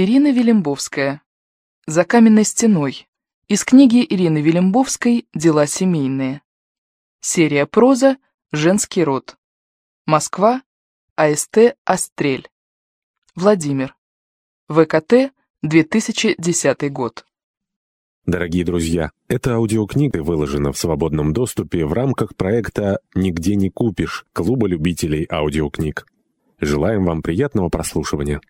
Ирина Велимбовская. За каменной стеной. Из книги Ирины Велимбовской «Дела семейные». Серия проза «Женский род». Москва. АСТ «Острель». Владимир. ВКТ 2010 год. Дорогие друзья, эта аудиокнига выложена в свободном доступе в рамках проекта «Нигде не купишь» Клуба любителей аудиокниг. Желаем вам приятного прослушивания.